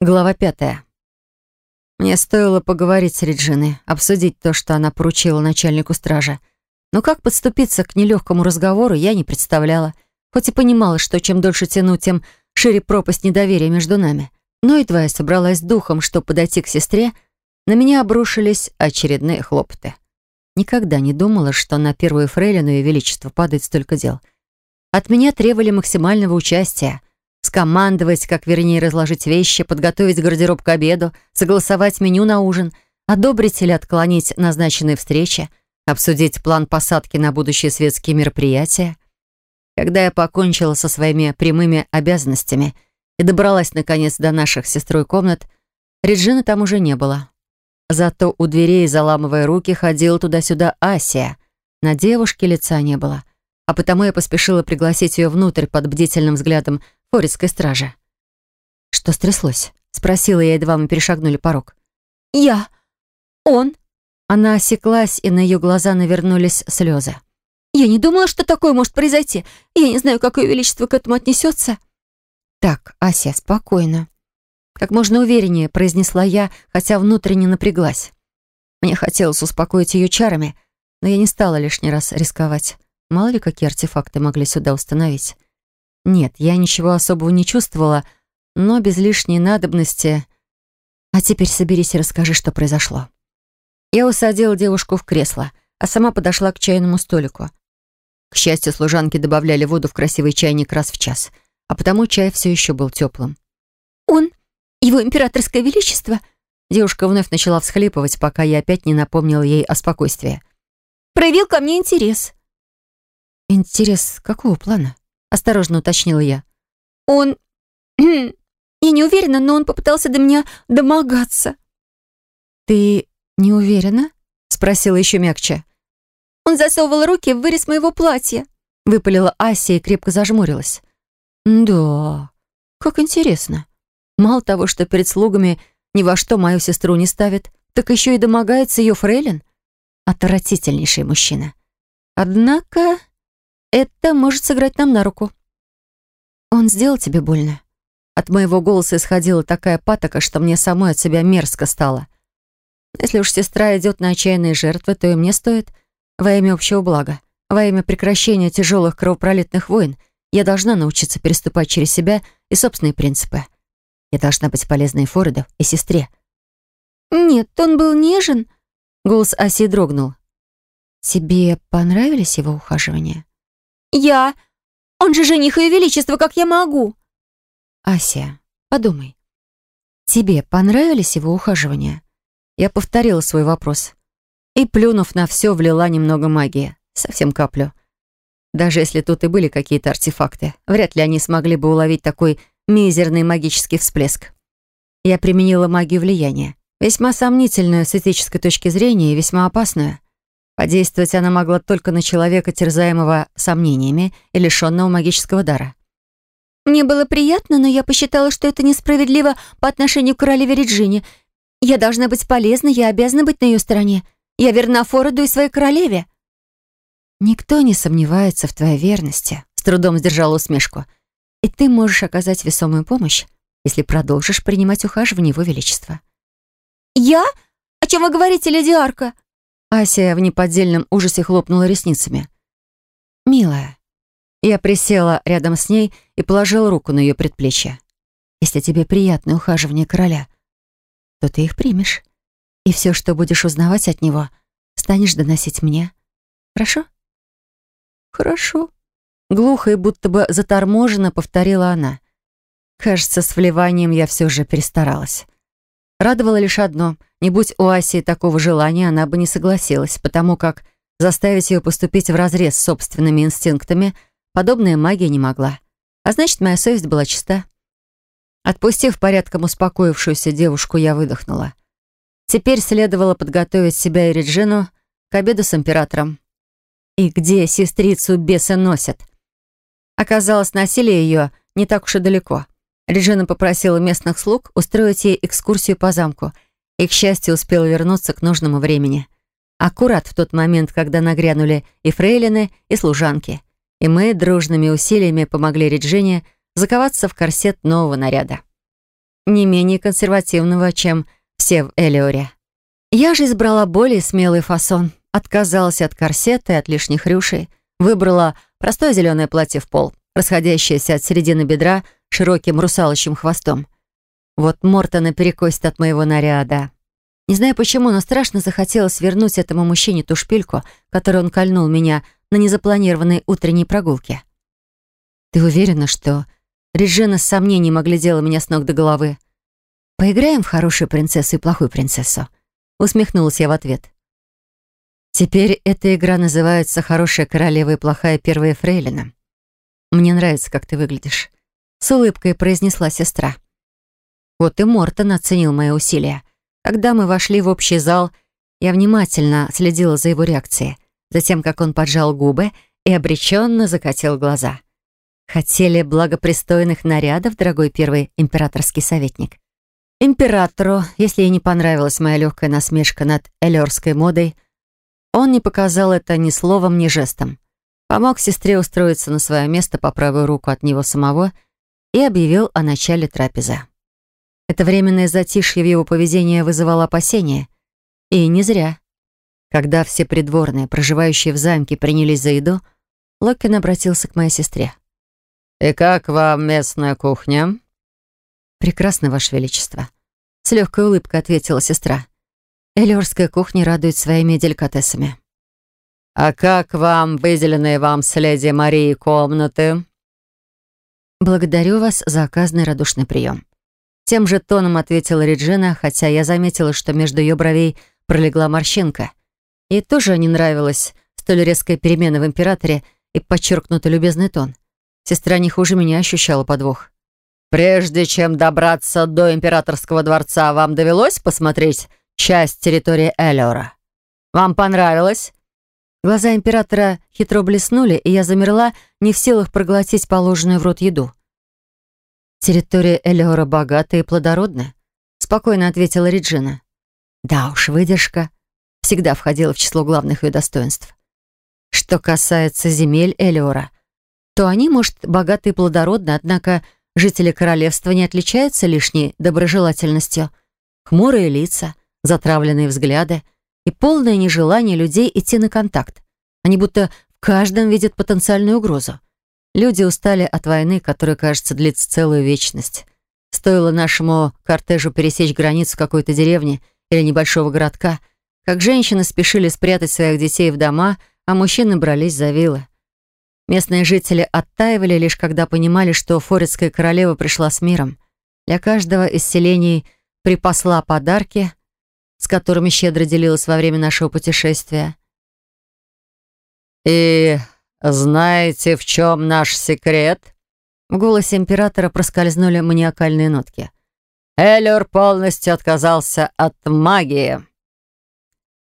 Глава пятая. Мне стоило поговорить с Реджиной, обсудить то, что она поручила начальнику стражи. Но как подступиться к нелегкому разговору, я не представляла. Хоть и понимала, что чем дольше тяну, тем шире пропасть недоверия между нами. Но едва я собралась с духом, чтобы подойти к сестре, на меня обрушились очередные хлопоты. Никогда не думала, что на первую фрейлину и величество падает столько дел. От меня требовали максимального участия — скомандовать, как вернее разложить вещи, подготовить гардероб к обеду, согласовать меню на ужин, одобрить или отклонить назначенные встречи, обсудить план посадки на будущие светские мероприятия. Когда я покончила со своими прямыми обязанностями и добралась, наконец, до наших сестрой комнат, Реджины там уже не было. Зато у дверей, заламывая руки, ходила туда-сюда Асия. На девушке лица не было, а потому я поспешила пригласить ее внутрь под бдительным взглядом форецкой стражи. «Что стряслось?» — спросила я, едва мы перешагнули порог. «Я. Он». Она осеклась, и на ее глаза навернулись слезы. «Я не думала, что такое может произойти. Я не знаю, как ее величество к этому отнесется». «Так, Ася, спокойно». Как можно увереннее произнесла я, хотя внутренне напряглась. Мне хотелось успокоить ее чарами, но я не стала лишний раз рисковать. Мало ли, какие артефакты могли сюда установить. Нет, я ничего особого не чувствовала, но без лишней надобности... А теперь соберись и расскажи, что произошло. Я усадила девушку в кресло, а сама подошла к чайному столику. К счастью, служанки добавляли воду в красивый чайник раз в час, а потому чай все еще был теплым. «Он, его императорское величество...» Девушка вновь начала всхлипывать, пока я опять не напомнила ей о спокойствии. «Проявил ко мне интерес». «Интерес какого плана?» Осторожно уточнила я. «Он... Я не уверена, но он попытался до меня домогаться». «Ты не уверена?» Спросила еще мягче. «Он засовывал руки в вырез моего платья», выпалила Ася и крепко зажмурилась. «Да, как интересно. Мало того, что перед слугами ни во что мою сестру не ставит, так еще и домогается ее фрейлин. Отвратительнейший мужчина. Однако это может сыграть нам на руку. Он сделал тебе больно? От моего голоса исходила такая патока, что мне самой от себя мерзко стало. Если уж сестра идет на отчаянные жертвы, то и мне стоит. Во имя общего блага, во имя прекращения тяжелых кровопролитных войн, я должна научиться переступать через себя и собственные принципы. Я должна быть полезной Фореду и сестре. «Нет, он был нежен», — голос Аси дрогнул. «Тебе понравились его ухаживания?» «Я... Он же жених Ее Величества, как я могу?» «Ася, подумай. Тебе понравились его ухаживания?» Я повторила свой вопрос. И, плюнув на все, влила немного магии. Совсем каплю. Даже если тут и были какие-то артефакты, вряд ли они смогли бы уловить такой мизерный магический всплеск. Я применила магию влияния. Весьма сомнительную с этической точки зрения и весьма опасную. Подействовать она могла только на человека, терзаемого сомнениями и лишенного магического дара. «Мне было приятно, но я посчитала, что это несправедливо по отношению к королеве Реджине. Я должна быть полезна, я обязана быть на ее стороне. Я верна Фороду и своей королеве». «Никто не сомневается в твоей верности», — с трудом сдержала усмешку. «И ты можешь оказать весомую помощь, если продолжишь принимать ухаживание Его Величества». «Я? О чем вы говорите, леди Арка?» Ася в неподдельном ужасе хлопнула ресницами. «Милая». Я присела рядом с ней и положила руку на ее предплечье. «Если тебе приятно ухаживание короля, то ты их примешь. И все, что будешь узнавать от него, станешь доносить мне. Хорошо?» «Хорошо», — глухо и будто бы заторможенно повторила она. Кажется, с вливанием я все же перестаралась. Радовало лишь одно. Не будь у Асии такого желания, она бы не согласилась, потому как заставить ее поступить вразрез с собственными инстинктами подобная магия не могла. А значит, моя совесть была чиста. Отпустив порядком успокоившуюся девушку, я выдохнула. Теперь следовало подготовить себя и Реджину к обеду с императором. И где сестрицу бесы носят? Оказалось, носили ее не так уж и далеко — Реджина попросила местных слуг устроить ей экскурсию по замку и, к счастью, успела вернуться к нужному времени. Аккурат в тот момент, когда нагрянули и фрейлины, и служанки. И мы дружными усилиями помогли Реджине заковаться в корсет нового наряда. не менее консервативного, чем все в Элиоре. Я же избрала более смелый фасон, отказалась от корсета и от лишних рюшей, выбрала простое зеленое платье в пол, расходящееся от середины бедра широким русалочьим хвостом. Вот Мортона перекосит от моего наряда. Не знаю почему, но страшно захотелось вернуть этому мужчине ту шпильку, которой он кольнул меня на незапланированной утренней прогулке. «Ты уверена, что...» Реджина с сомнением оглядела меня с ног до головы. «Поиграем в хорошую принцессу и плохую принцессу?» Усмехнулась я в ответ. «Теперь эта игра называется «Хорошая королева и плохая первая фрейлина». Мне нравится, как ты выглядишь», — с улыбкой произнесла сестра. Вот и Мортон оценил мои усилия. Когда мы вошли в общий зал, я внимательно следила за его реакцией, затем как он поджал губы и обреченно закатил глаза. Хотели благопристойных нарядов, дорогой первый императорский советник. Императору, если ей не понравилась моя легкая насмешка над эллерской модой, он не показал это ни словом, ни жестом. Помог сестре устроиться на свое место по правую руку от него самого и объявил о начале трапезы. Это временное затишье в его поведении вызывало опасения. И не зря. Когда все придворные, проживающие в замке, принялись за еду, Локин обратился к моей сестре. «И как вам местная кухня?» «Прекрасно, Ваше Величество», — с легкой улыбкой ответила сестра. «Элиорская кухня радует своими деликатесами». «А как вам выделенные вам с леди Марии комнаты?» «Благодарю вас за оказанный радушный прием. Тем же тоном ответила Реджина, хотя я заметила, что между ее бровей пролегла морщинка. Ей тоже не нравилась столь резкая перемена в императоре и подчеркнутый любезный тон. Сестра не хуже меня ощущала подвох. «Прежде чем добраться до императорского дворца, вам довелось посмотреть часть территории Эллиора? Вам понравилось?» Глаза императора хитро блеснули, и я замерла, не в силах проглотить положенную в рот еду. «Территория Элеора богатая и плодородная», — спокойно ответила Реджина. «Да уж, выдержка всегда входила в число главных ее достоинств. Что касается земель Элеора, то они, может, богаты и плодородны, однако жители королевства не отличаются лишней доброжелательностью. Хмурые лица, затравленные взгляды и полное нежелание людей идти на контакт. Они будто в каждом видят потенциальную угрозу. Люди устали от войны, которая, кажется, длится целую вечность. Стоило нашему кортежу пересечь границу какой-то деревни или небольшого городка, как женщины спешили спрятать своих детей в дома, а мужчины брались за вилы. Местные жители оттаивали лишь когда понимали, что Форецкая королева пришла с миром. Для каждого из селений припасла подарки, с которыми щедро делилась во время нашего путешествия. «И «Знаете, в чем наш секрет?» В голосе императора проскользнули маниакальные нотки. «Эллер полностью отказался от магии».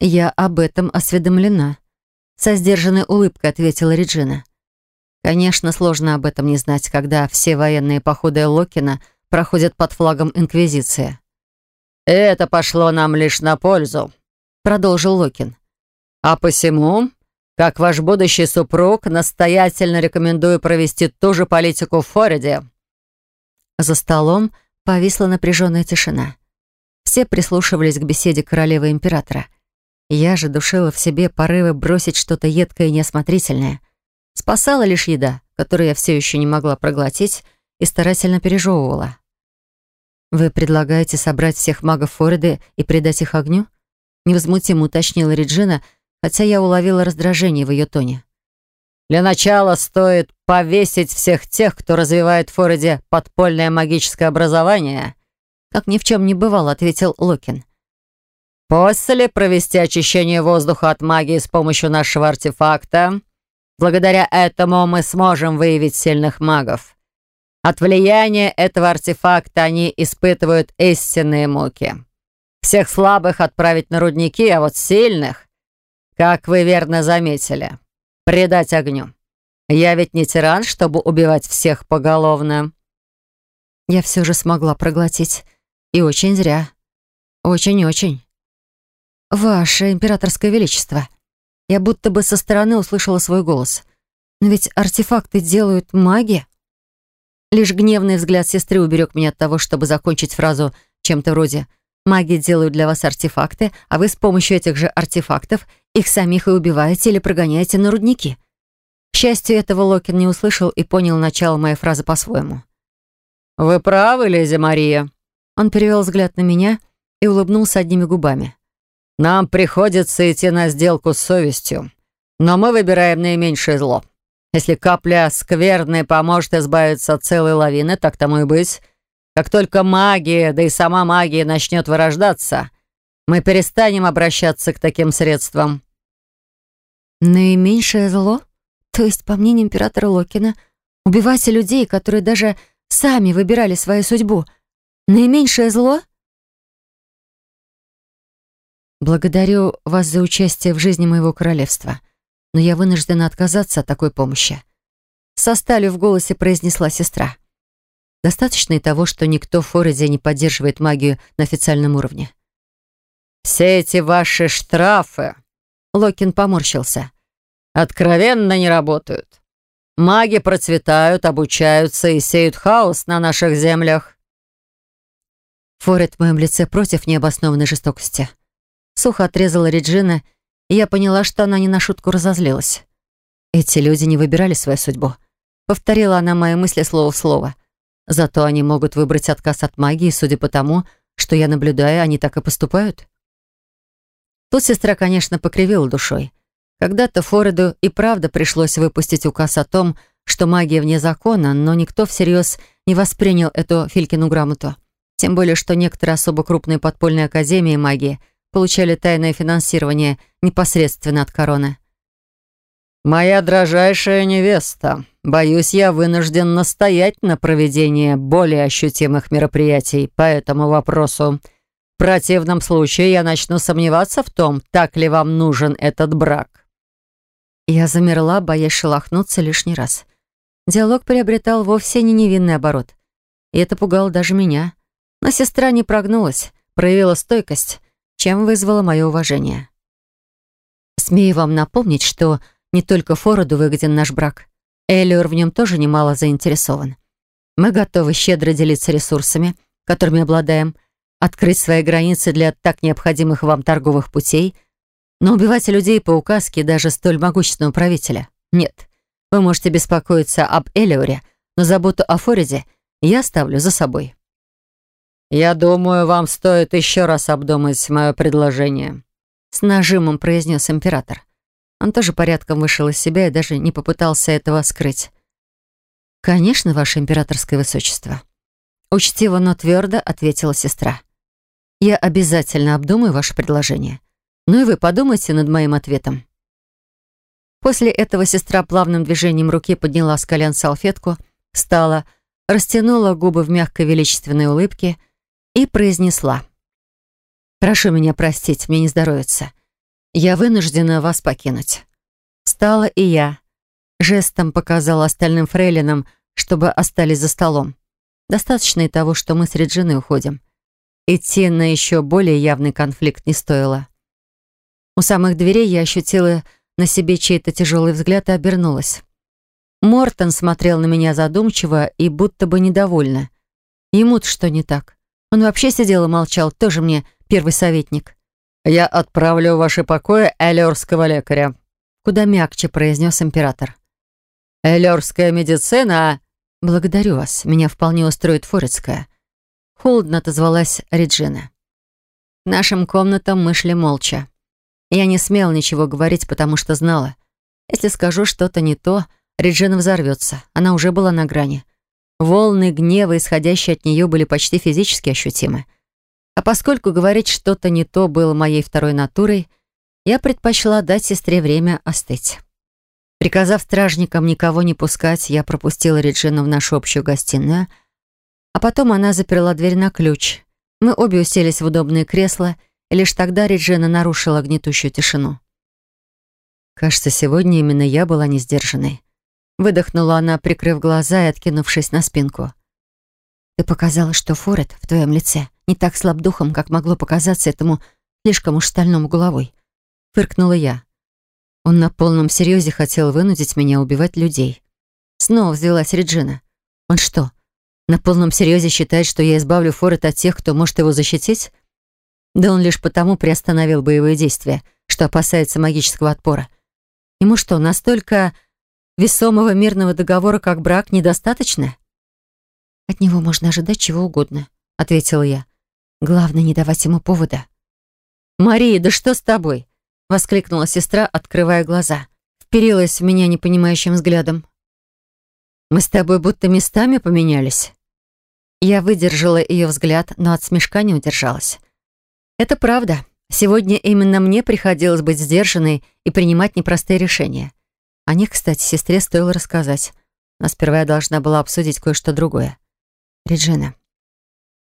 «Я об этом осведомлена», — со сдержанной улыбкой ответила Реджина. «Конечно, сложно об этом не знать, когда все военные походы Локина проходят под флагом Инквизиции». «Это пошло нам лишь на пользу», — продолжил Локин. «А посему как ваш будущий супруг, настоятельно рекомендую провести ту же политику в Фориде». За столом повисла напряженная тишина. Все прислушивались к беседе королевы императора. Я же душила в себе порывы бросить что-то едкое и неосмотрительное. Спасала лишь еда, которую я все еще не могла проглотить и старательно пережевывала. «Вы предлагаете собрать всех магов Фориды и предать их огню?» Невозмутимо уточнила Реджина, хотя я уловила раздражение в ее тоне. «Для начала стоит повесить всех тех, кто развивает в Фороде подпольное магическое образование», как ни в чем не бывало, ответил Лукин. «После провести очищение воздуха от магии с помощью нашего артефакта. Благодаря этому мы сможем выявить сильных магов. От влияния этого артефакта они испытывают истинные муки. Всех слабых отправить на рудники, а вот сильных как вы верно заметили, предать огню. Я ведь не тиран, чтобы убивать всех поголовно. Я все же смогла проглотить. И очень зря. Очень-очень. Ваше императорское величество. Я будто бы со стороны услышала свой голос. Но ведь артефакты делают маги. Лишь гневный взгляд сестры уберег меня от того, чтобы закончить фразу чем-то вроде «Маги делают для вас артефакты, а вы с помощью этих же артефактов их самих и убиваете или прогоняете на рудники». К счастью, этого Локин не услышал и понял начало моей фразы по-своему. «Вы правы, леди Мария». Он перевел взгляд на меня и улыбнулся одними губами. «Нам приходится идти на сделку с совестью, но мы выбираем наименьшее зло. Если капля скверная поможет избавиться от целой лавины, так тому и быть. Как только магия, да и сама магия начнет вырождаться, мы перестанем обращаться к таким средствам». «Наименьшее зло? То есть, по мнению императора Локина, убивать людей, которые даже сами выбирали свою судьбу, наименьшее зло?» «Благодарю вас за участие в жизни моего королевства», но я вынуждена отказаться от такой помощи. Со сталью в голосе произнесла сестра. Достаточно и того, что никто в Фореде не поддерживает магию на официальном уровне. «Все эти ваши штрафы...» Локин поморщился. «Откровенно не работают. Маги процветают, обучаются и сеют хаос на наших землях». Форет в моем лице против необоснованной жестокости. Сухо отрезала Реджина я поняла, что она не на шутку разозлилась. Эти люди не выбирали свою судьбу. Повторила она мои мысли слово в слово. Зато они могут выбрать отказ от магии, судя по тому, что я наблюдаю, они так и поступают. Тут сестра, конечно, покривила душой. Когда-то Фореду и правда пришлось выпустить указ о том, что магия вне закона, но никто всерьез не воспринял эту Филькину грамоту. Тем более, что некоторые особо крупные подпольные академии магии – получали тайное финансирование непосредственно от короны. «Моя дрожайшая невеста, боюсь, я вынужден настоять на проведении более ощутимых мероприятий по этому вопросу. В противном случае я начну сомневаться в том, так ли вам нужен этот брак». Я замерла, боясь шелохнуться лишний раз. Диалог приобретал вовсе не невинный оборот. И это пугало даже меня. Но сестра не прогнулась, проявила стойкость чем вызвало мое уважение. Смею вам напомнить, что не только Фороду выгоден наш брак. Элиор в нем тоже немало заинтересован. Мы готовы щедро делиться ресурсами, которыми обладаем, открыть свои границы для так необходимых вам торговых путей, но убивать людей по указке даже столь могущественного правителя нет. Вы можете беспокоиться об Элиоре, но заботу о Фориде я оставлю за собой. «Я думаю, вам стоит еще раз обдумать мое предложение», с нажимом произнес император. Он тоже порядком вышел из себя и даже не попытался этого скрыть. «Конечно, ваше императорское высочество», учтиво, но твердо ответила сестра. «Я обязательно обдумаю ваше предложение. Ну и вы подумайте над моим ответом». После этого сестра плавным движением руки подняла с колен салфетку, встала, растянула губы в мягкой величественной улыбке — и произнесла. «Прошу меня простить, мне не здоровится. Я вынуждена вас покинуть». Встала и я. Жестом показала остальным фрейлинам, чтобы остались за столом. Достаточно и того, что мы с Реджиной уходим. Идти на еще более явный конфликт не стоило. У самых дверей я ощутила на себе чей-то тяжелый взгляд и обернулась. Мортон смотрел на меня задумчиво и будто бы недовольно. Ему-то что не так? Он вообще сидел и молчал, тоже мне первый советник. «Я отправлю в ваши покои эллиорского лекаря», куда мягче произнес император. «Эллиорская медицина...» «Благодарю вас, меня вполне устроит Форецкая». Холодно отозвалась Реджина. К нашим комнатам мы шли молча. Я не смела ничего говорить, потому что знала. Если скажу что-то не то, Реджина взорвется. Она уже была на грани. Волны гнева, исходящие от нее, были почти физически ощутимы. А поскольку говорить что-то не то было моей второй натурой, я предпочла дать сестре время остыть. Приказав стражникам никого не пускать, я пропустила Реджину в нашу общую гостиную, а потом она заперла дверь на ключ. Мы обе уселись в удобные кресла, и лишь тогда Реджина нарушила гнетущую тишину. Кажется, сегодня именно я была не сдержанной. Выдохнула она, прикрыв глаза и откинувшись на спинку. «Ты показала, что Форет в твоем лице не так слаб духом, как могло показаться этому слишком уж стальному головой», — фыркнула я. Он на полном серьезе хотел вынудить меня убивать людей. Снова взвелась Реджина. Он что, На полном серьезе считает, что я избавлю Форет от тех, кто может его защитить? Да он лишь потому приостановил боевые действия, что опасается магического отпора. Ему что, настолько весомого мирного договора, как брак, недостаточно? От него можно ожидать чего угодно, ответила я. Главное, не давать ему повода. «Мария, да что с тобой?» — воскликнула сестра, открывая глаза. Вперилась в меня непонимающим взглядом. «Мы с тобой будто местами поменялись». Я выдержала ее взгляд, но от смешка не удержалась. «Это правда. Сегодня именно мне приходилось быть сдержанной и принимать непростые решения. О них, кстати, сестре стоило рассказать. Но сперва я должна была обсудить кое-что другое. Реджина,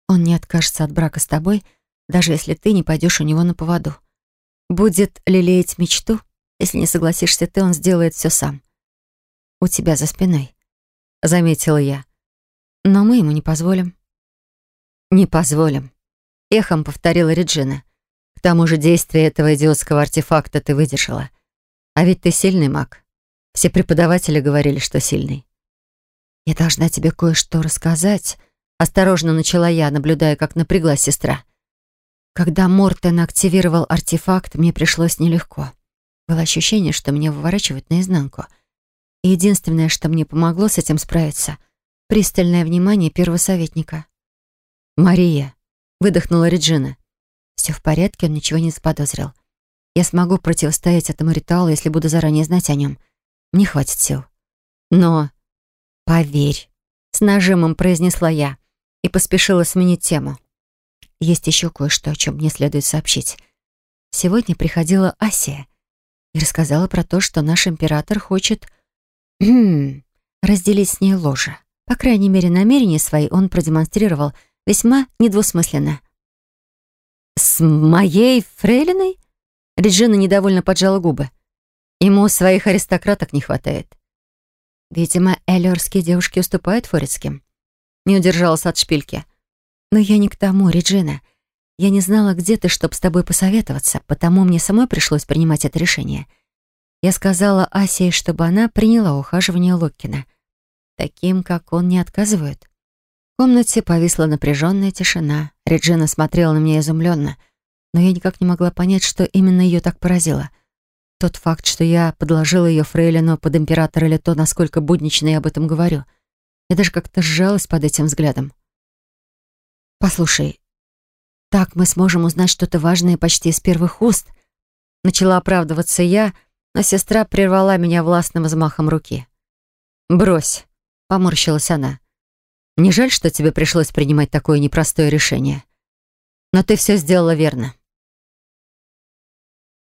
он не откажется от брака с тобой, даже если ты не пойдешь у него на поводу. Будет лелеять мечту, если не согласишься ты, он сделает все сам. У тебя за спиной, заметила я. Но мы ему не позволим. Не позволим, эхом повторила Реджина. К тому же действие этого идиотского артефакта ты выдержала. А ведь ты сильный маг. Все преподаватели говорили, что сильный. Я должна тебе кое-что рассказать, Осторожно начала я, наблюдая, как напряглась сестра. Когда Мортен активировал артефакт, мне пришлось нелегко. Было ощущение, что меня выворачивают наизнанку. И единственное, что мне помогло с этим справиться — пристальное внимание первого советника. «Мария», — выдохнула Реджина. «Все в порядке, он ничего не заподозрил. Я смогу противостоять этому ритуалу, если буду заранее знать о нем. Мне хватит сил. Но поверь, с нажимом произнесла я и поспешила сменить тему. Есть еще кое-что, о чем мне следует сообщить. Сегодня приходила Асия и рассказала про то, что наш император хочет разделить с ней ложе. По крайней мере, намерения свои он продемонстрировал весьма недвусмысленно. «С моей фрейлиной?» Реджина недовольно поджала губы. Ему своих аристократок не хватает. Видимо, эллиорские девушки уступают форецким. Не удержалась от шпильки. Но я не к тому, Реджина. Я не знала, где ты, чтобы с тобой посоветоваться, потому мне самой пришлось принимать это решение. Я сказала Асе, чтобы она приняла ухаживание Локкина. Таким, как он, не отказывают. В комнате повисла напряженная тишина. Реджина смотрела на меня изумленно, но я никак не могла понять, что именно ее так поразило. Тот факт, что я подложила ее фрейлину под императора или то, насколько буднично я об этом говорю — я даже как-то сжалась под этим взглядом. «Послушай, так мы сможем узнать что-то важное почти из первых уст». Начала оправдываться я, но сестра прервала меня властным взмахом руки. «Брось», — поморщилась она. «Не жаль, что тебе пришлось принимать такое непростое решение? Но ты все сделала верно.